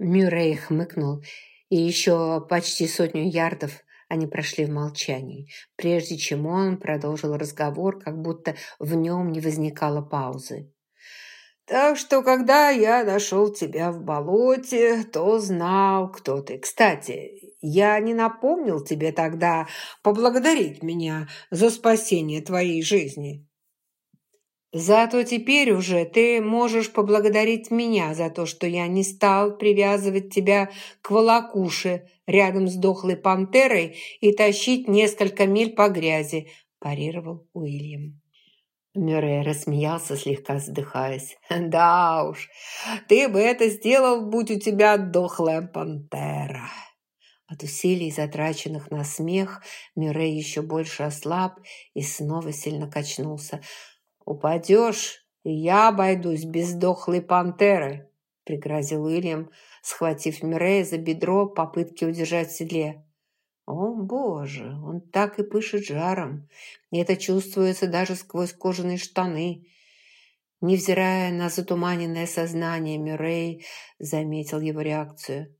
Мюррей хмыкнул, и еще почти сотню ярдов они прошли в молчании, прежде чем он продолжил разговор, как будто в нем не возникало паузы. «Так что, когда я нашел тебя в болоте, то знал, кто ты. Кстати, я не напомнил тебе тогда поблагодарить меня за спасение твоей жизни». Зато теперь уже ты можешь поблагодарить меня за то, что я не стал привязывать тебя к волокуше рядом с дохлой пантерой и тащить несколько миль по грязи», – парировал Уильям. Мюррей рассмеялся, слегка вздыхаясь. «Да уж, ты бы это сделал, будь у тебя дохлая пантера». От усилий, затраченных на смех, Мюррей еще больше ослаб и снова сильно качнулся – «Упадешь, и я обойдусь без дохлой пантеры», – пригрозил Уильям, схватив Мирея за бедро в попытке удержать в седле. О, боже, он так и пышет жаром. И это чувствуется даже сквозь кожаные штаны. Невзирая на затуманенное сознание, Мюррей заметил его реакцию.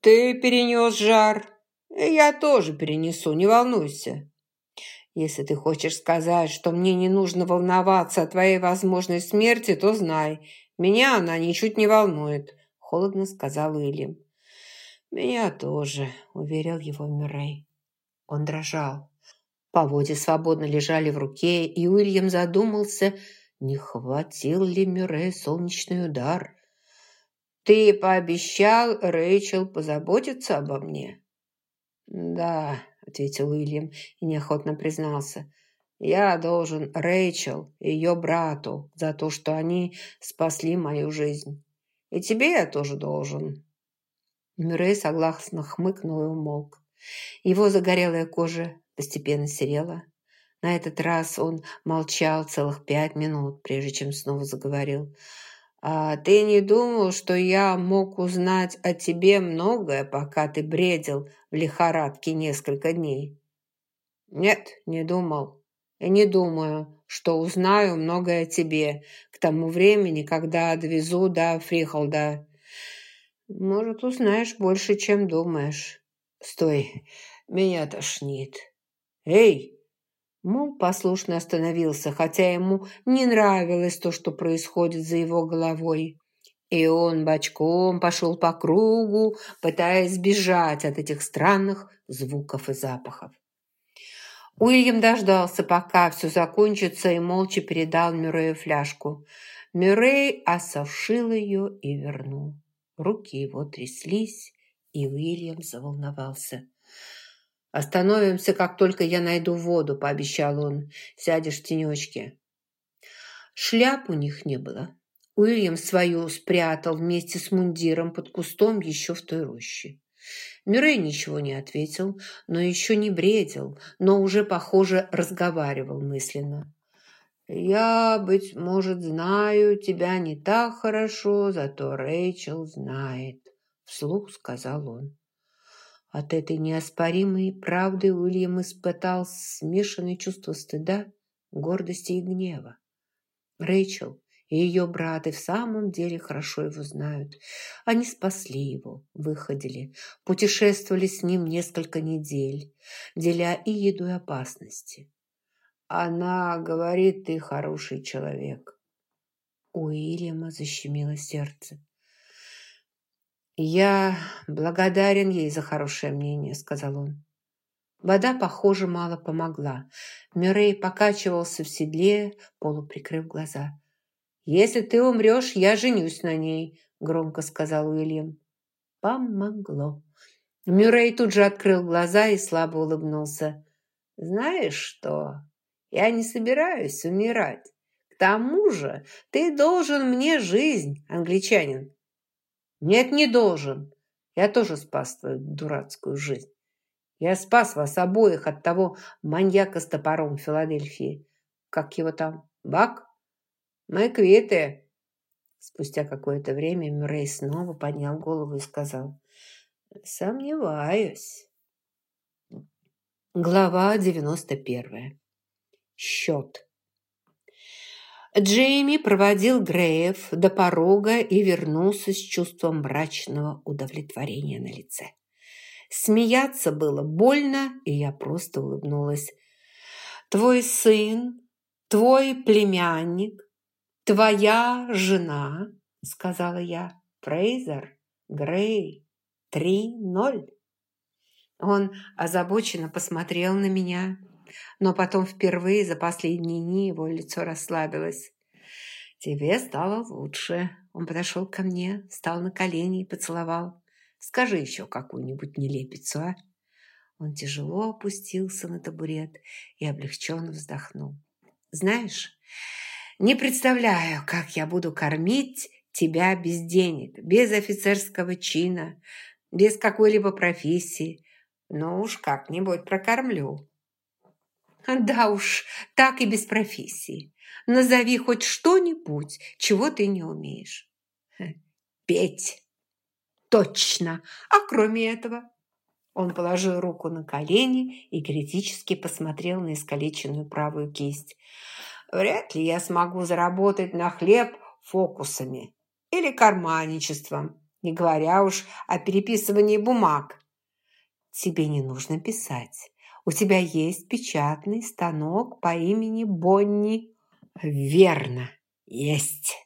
«Ты перенес жар. Я тоже перенесу, не волнуйся. Если ты хочешь сказать, что мне не нужно волноваться о твоей возможной смерти, то знай, меня она ничуть не волнует», – холодно сказал Уильям. «Меня тоже», – уверил его Мюррей. Он дрожал. Поводья свободно лежали в руке, и Уильям задумался, не хватил ли Мюррей солнечный удар. «Ты пообещал Рэйчел позаботиться обо мне?» «Да», – ответил Уильям и неохотно признался. «Я должен Рэйчел и ее брату за то, что они спасли мою жизнь. И тебе я тоже должен». Мюррей согласно хмыкнул и умолк. Его загорелая кожа постепенно серела. На этот раз он молчал целых пять минут, прежде чем снова заговорил – а ты не думал, что я мог узнать о тебе многое, пока ты бредил в лихорадке несколько дней? Нет, не думал. И не думаю, что узнаю многое о тебе к тому времени, когда довезу до Фрихолда. Может, узнаешь больше, чем думаешь. Стой, меня тошнит. Эй, Мул послушно остановился, хотя ему не нравилось то, что происходит за его головой. И он бочком пошел по кругу, пытаясь сбежать от этих странных звуков и запахов. Уильям дождался, пока все закончится, и молча передал Мюррею фляжку. Мюррей осушил ее и вернул. Руки его тряслись, и Уильям заволновался. «Остановимся, как только я найду воду», – пообещал он. «Сядешь в тенечке». Шляп у них не было. Уильям свою спрятал вместе с мундиром под кустом еще в той роще. Мюррей ничего не ответил, но еще не бредил, но уже, похоже, разговаривал мысленно. «Я, быть может, знаю тебя не так хорошо, зато Рэйчел знает», – вслух сказал он. От этой неоспоримой правды Уильям испытал смешанные чувства стыда, гордости и гнева. Рэйчел и ее брат в самом деле хорошо его знают. Они спасли его, выходили, путешествовали с ним несколько недель, деля и еду, и опасности. Она говорит, ты хороший человек. У Уильяма защемило сердце. «Я благодарен ей за хорошее мнение», – сказал он. Вода, похоже, мало помогла. Мюррей покачивался в седле, полуприкрыв глаза. «Если ты умрешь, я женюсь на ней», – громко сказал Уильям. Помогло. Мюррей тут же открыл глаза и слабо улыбнулся. «Знаешь что? Я не собираюсь умирать. К тому же ты должен мне жизнь, англичанин. Нет, не должен. Я тоже спас твою дурацкую жизнь. Я спас вас обоих от того маньяка с топором в Филадельфии. Как его там? Бак? Мы квиты. Спустя какое-то время Мюррей снова поднял голову и сказал. Сомневаюсь. Глава 91. Счет. Джейми проводил Греев до порога и вернулся с чувством мрачного удовлетворения на лице. Смеяться было больно, и я просто улыбнулась. «Твой сын, твой племянник, твоя жена», — сказала я, — «Фрейзер, Грей, три ноль». Он озабоченно посмотрел на меня, но потом впервые за последние дни его лицо расслабилось. «Тебе стало лучше». Он подошел ко мне, встал на колени и поцеловал. «Скажи еще какую-нибудь нелепицу, а?» Он тяжело опустился на табурет и облегченно вздохнул. «Знаешь, не представляю, как я буду кормить тебя без денег, без офицерского чина, без какой-либо профессии, но уж как-нибудь прокормлю». Да уж, так и без профессии. Назови хоть что-нибудь, чего ты не умеешь. Петь. Точно. А кроме этого? Он положил руку на колени и критически посмотрел на искалеченную правую кисть. Вряд ли я смогу заработать на хлеб фокусами или карманничеством, не говоря уж о переписывании бумаг. Тебе не нужно писать. У тебя есть печатный станок по имени Бонни». «Верно, есть».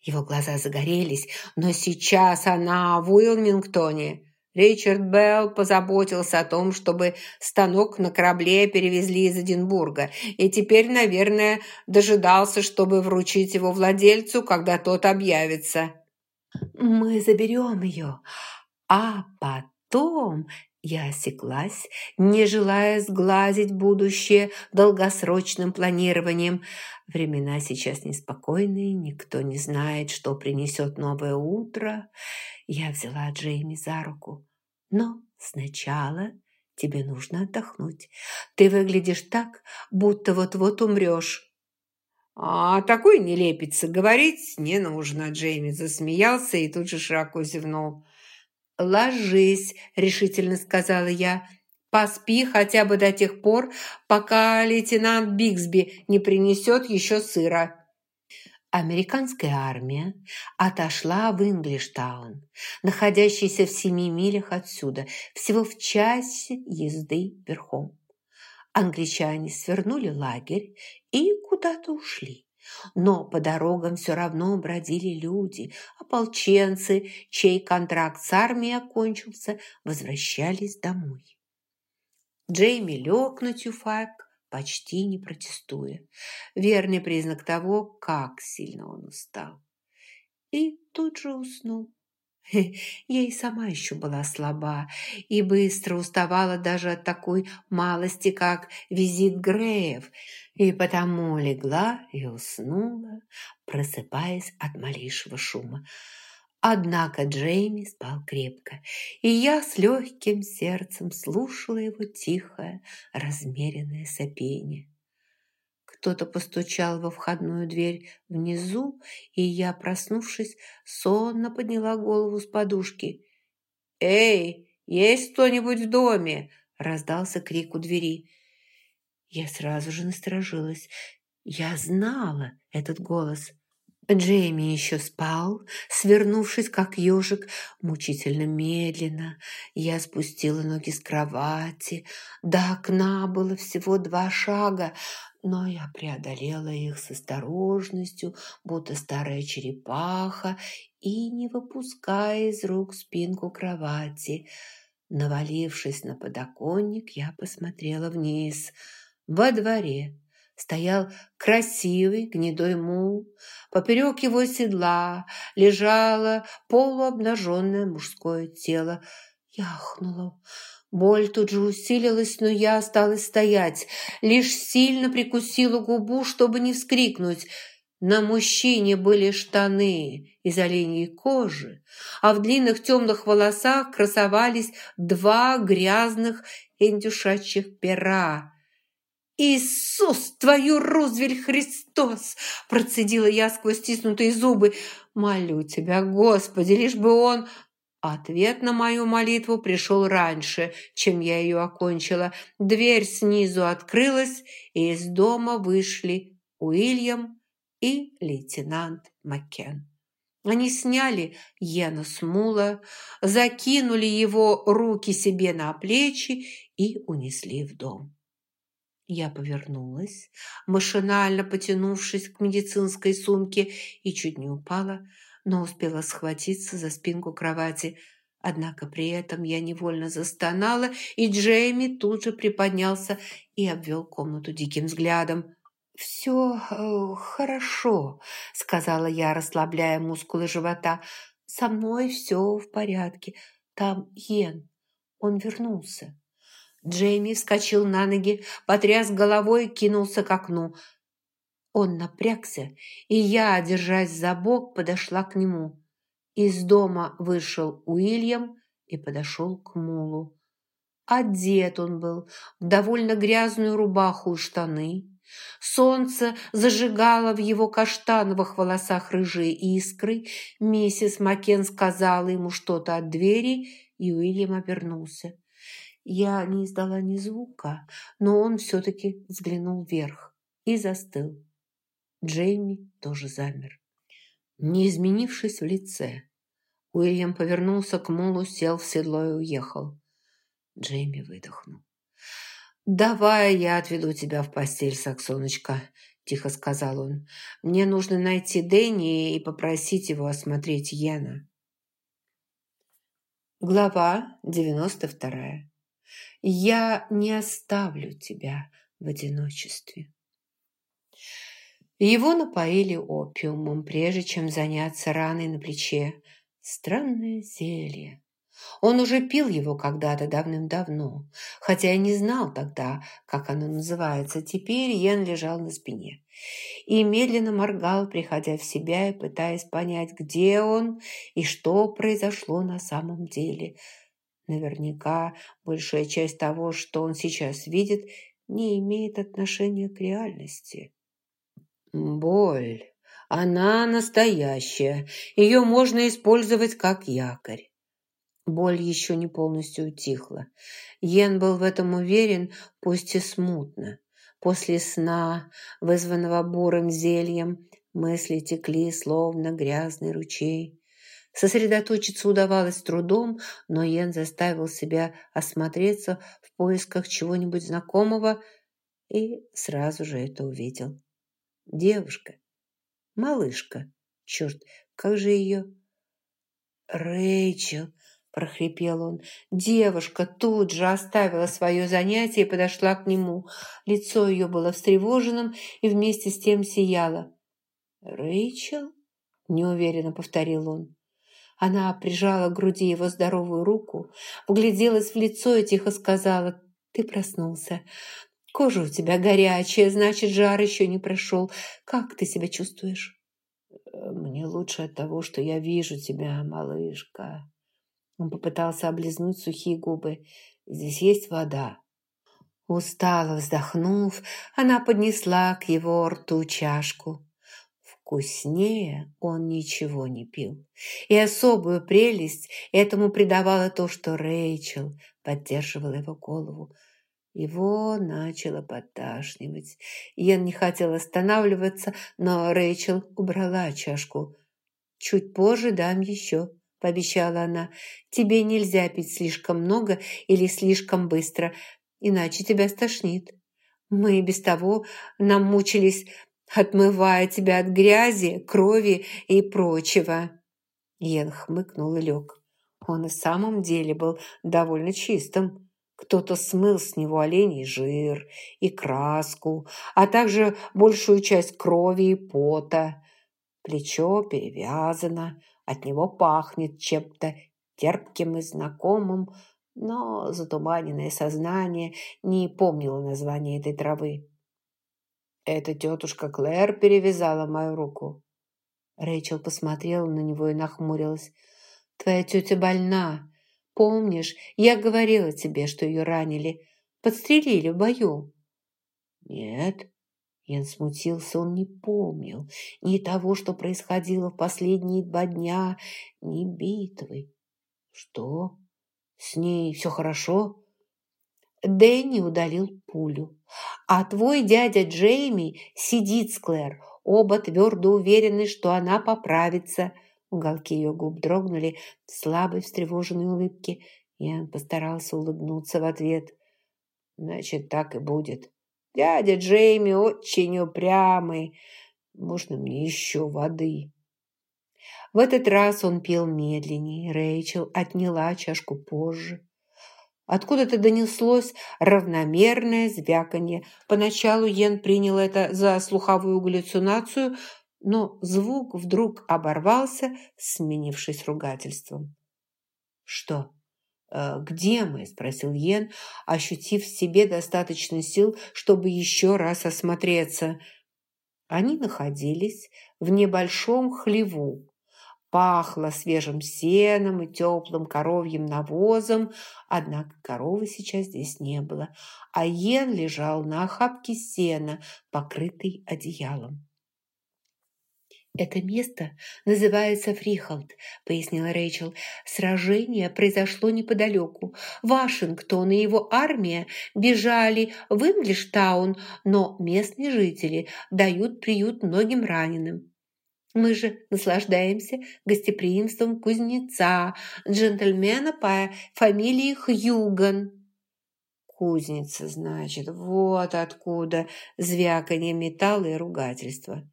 Его глаза загорелись, но сейчас она в Уилмингтоне. Ричард Белл позаботился о том, чтобы станок на корабле перевезли из Эдинбурга, и теперь, наверное, дожидался, чтобы вручить его владельцу, когда тот объявится. «Мы заберем ее, а потом я осеклась, не желая сглазить будущее долгосрочным планированием. Времена сейчас неспокойные, никто не знает, что принесет новое утро. Я взяла Джейми за руку. Но сначала тебе нужно отдохнуть. Ты выглядишь так, будто вот-вот умрешь. «А такой нелепице говорить не нужно», Джейми засмеялся и тут же широко зевнул. «Ложись», – решительно сказала я. «Поспи хотя бы до тех пор, пока лейтенант Бигсби не принесет еще сыра». Американская армия отошла в Инглиштаун, находящийся в семи милях отсюда, всего в часе езды верхом. Англичане свернули лагерь и куда-то ушли. Но по дорогам все равно бродили люди, ополченцы, чей контракт с армией окончился, возвращались домой. Джейми лег на тюфак, почти не протестуя. Верный признак того, как сильно он устал. И тут же уснул. И сама еще была слаба и быстро уставала даже от такой малости, как визит Греев, и потому легла и уснула, просыпаясь от малейшего шума. Однако Джейми спал крепко, и я с легким сердцем слушала его тихое, размеренное сопение. Кто-то постучал во входную дверь внизу, и я, проснувшись, сонно подняла голову с подушки. «Эй, есть кто-нибудь в доме?» – раздался крик у двери. Я сразу же насторожилась. Я знала этот голос. Джейми еще спал, свернувшись, как ежик, мучительно медленно. Я спустила ноги с кровати. До окна было всего два шага, но я преодолела их с осторожностью, будто старая черепаха, и не выпуская из рук спинку кровати. Навалившись на подоконник, я посмотрела вниз. Во дворе стоял красивый гнедой мул. Поперек его седла лежало полуобнаженное мужское тело. Я. Боль тут же усилилась, но я осталась стоять. Лишь сильно прикусила губу, чтобы не вскрикнуть. На мужчине были штаны из оленьей кожи, а в длинных темных волосах красовались два грязных индюшачьих пера. «Иисус, твою Рузвель Христос!» – процедила я сквозь стиснутые зубы. «Молю тебя, Господи, лишь бы он...» Ответ на мою молитву пришел раньше, чем я ее окончила. Дверь снизу открылась, и из дома вышли Уильям, и лейтенант Маккен. Они сняли Йена с мула, закинули его руки себе на плечи и унесли в дом. Я повернулась, машинально потянувшись к медицинской сумке, и чуть не упала, но успела схватиться за спинку кровати. Однако при этом я невольно застонала, и Джейми тут же приподнялся и обвел комнату диким взглядом. «Все э, хорошо», — сказала я, расслабляя мускулы живота. «Со мной все в порядке. Там Йен. Он вернулся». Джейми вскочил на ноги, потряс головой и кинулся к окну. Он напрягся, и я, держась за бок, подошла к нему. Из дома вышел Уильям и подошел к мулу. Одет он был в довольно грязную рубаху и штаны. Солнце зажигало в его каштановых волосах рыжие искры. Миссис Макен сказала ему что-то от двери, и Уильям обернулся. Я не издала ни звука, но он все-таки взглянул вверх и застыл. Джейми тоже замер. Не изменившись в лице, Уильям повернулся к Мулу, сел в седло и уехал. Джейми выдохнул. «Давай я отведу тебя в постель, Саксоночка», – тихо сказал он. «Мне нужно найти Дэнни и попросить его осмотреть Йена». Глава девяносто вторая. Я не оставлю тебя в одиночестве. Его напоили опиумом, прежде чем заняться раной на плече. Странное зелье. Он уже пил его когда-то давным-давно, хотя и не знал тогда, как оно называется. Теперь Йен лежал на спине и медленно моргал, приходя в себя и пытаясь понять, где он и что произошло на самом деле – Наверняка большая часть того, что он сейчас видит, не имеет отношения к реальности. Боль. Она настоящая. Ее можно использовать как якорь. Боль еще не полностью утихла. Йен был в этом уверен, пусть и смутно. После сна, вызванного бурым зельем, мысли текли, словно грязный ручей. Сосредоточиться удавалось трудом, но Йен заставил себя осмотреться в поисках чего-нибудь знакомого и сразу же это увидел. Девушка, малышка, черт, как же ее... Рэйчел, прохрипел он. Девушка тут же оставила свое занятие и подошла к нему. Лицо ее было встревоженным и вместе с тем сияло. «Рэйчел?» – неуверенно повторил он. Она прижала к груди его здоровую руку, угляделась в лицо и тихо сказала «Ты проснулся. Кожа у тебя горячая, значит, жар еще не прошел. Как ты себя чувствуешь?» «Мне лучше от того, что я вижу тебя, малышка». Он попытался облизнуть сухие губы. «Здесь есть вода». Устало вздохнув, она поднесла к его рту чашку. Вкуснее он ничего не пил. И особую прелесть этому придавало то, что Рэйчел поддерживала его голову. Его начало подташнивать. Йен не хотел останавливаться, но Рэйчел убрала чашку. «Чуть позже дам еще», – пообещала она. «Тебе нельзя пить слишком много или слишком быстро, иначе тебя стошнит. Мы без того намучились отмывая тебя от грязи, крови и прочего». Йен хмыкнул и лег. Он и в самом деле был довольно чистым. Кто-то смыл с него оленей жир и краску, а также большую часть крови и пота. Плечо перевязано, от него пахнет чем-то терпким и знакомым, но затуманенное сознание не помнило название этой травы. «Это тетушка Клэр перевязала мою руку». Рэйчел посмотрела на него и нахмурилась. «Твоя тетя больна. Помнишь, я говорила тебе, что ее ранили. Подстрелили в бою». «Нет». Ян смутился, он не помнил ни того, что происходило в последние два дня, ни битвы. «Что? С ней все хорошо?» Дэнни удалил пулю. А твой дядя Джейми сидит с Клэр. Оба твердо уверены, что она поправится. Уголки ее губ дрогнули в слабой встревоженной улыбке. Ян постарался улыбнуться в ответ. «Значит, так и будет. Дядя Джейми очень упрямый. Можно мне еще воды?» В этот раз он пел медленнее. Рэйчел отняла чашку позже. Откуда-то донеслось равномерное звяканье. Поначалу Йен принял это за слуховую галлюцинацию, но звук вдруг оборвался, сменившись ругательством. «Что? Э, где мы?» – спросил Йен, ощутив в себе достаточно сил, чтобы еще раз осмотреться. Они находились в небольшом хлеву, Пахло свежим сеном и теплым коровьим навозом, однако коровы сейчас здесь не было, а Йен лежал на охапке сена, покрытый одеялом. «Это место называется Фрихолд», – пояснила Рэйчел. «Сражение произошло неподалеку. Вашингтон и его армия бежали в Инглиштаун, но местные жители дают приют многим раненым. Мы же наслаждаемся гостеприимством кузнеца, джентльмена по фамилии Хьюган». «Кузница, значит, вот откуда звяканье металла и ругательства».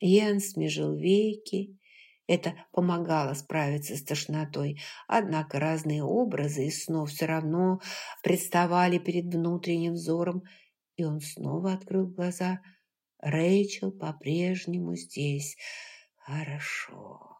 Йен смежил веки. Это помогало справиться с тошнотой, однако разные образы из снов все равно представали перед внутренним взором, и он снова открыл глаза – Рэйчел по-прежнему здесь. Хорошо.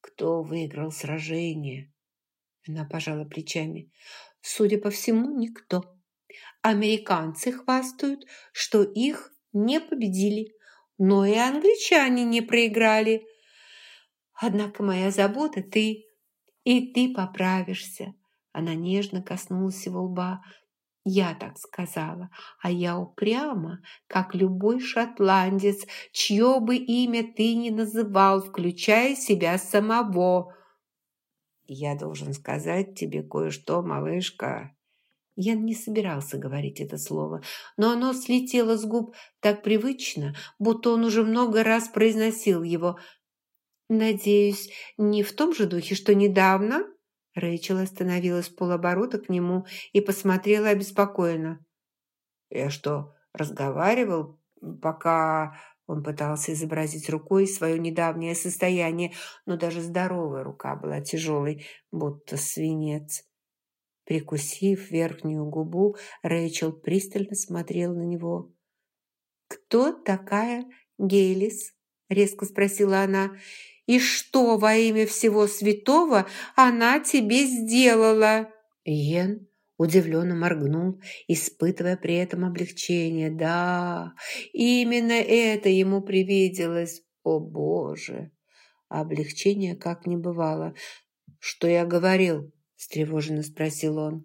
Кто выиграл сражение? Она пожала плечами. Судя по всему, никто. Американцы хвастают, что их не победили, но и англичане не проиграли. Однако моя забота ты, и ты поправишься. Она нежно коснулась его лба. Я так сказала, а я упрямо, как любой шотландец, чье бы имя ты ни называл, включая себя самого. Я должен сказать тебе кое-что, малышка. Я не собирался говорить это слово, но оно слетело с губ так привычно, будто он уже много раз произносил его. Надеюсь, не в том же духе, что недавно Рэйчел остановилась полоборота к нему и посмотрела обеспокоенно. «Я что, разговаривал, пока...» Он пытался изобразить рукой свое недавнее состояние, но даже здоровая рука была тяжелой, будто свинец. Прикусив верхнюю губу, Рэйчел пристально смотрел на него. «Кто такая Гейлис?» – резко спросила она. И что во имя всего святого она тебе сделала?» Йен удивленно моргнул, испытывая при этом облегчение. «Да, именно это ему привиделось. О, Боже!» Облегчение как не бывало. «Что я говорил?» – встревоженно спросил он.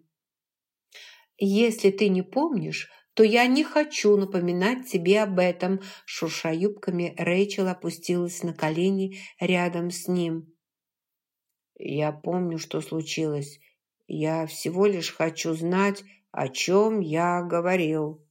«Если ты не помнишь, то я не хочу напоминать тебе об этом». Шурша юбками, Рэйчел опустилась на колени рядом с ним. «Я помню, что случилось. Я всего лишь хочу знать, о чем я говорил».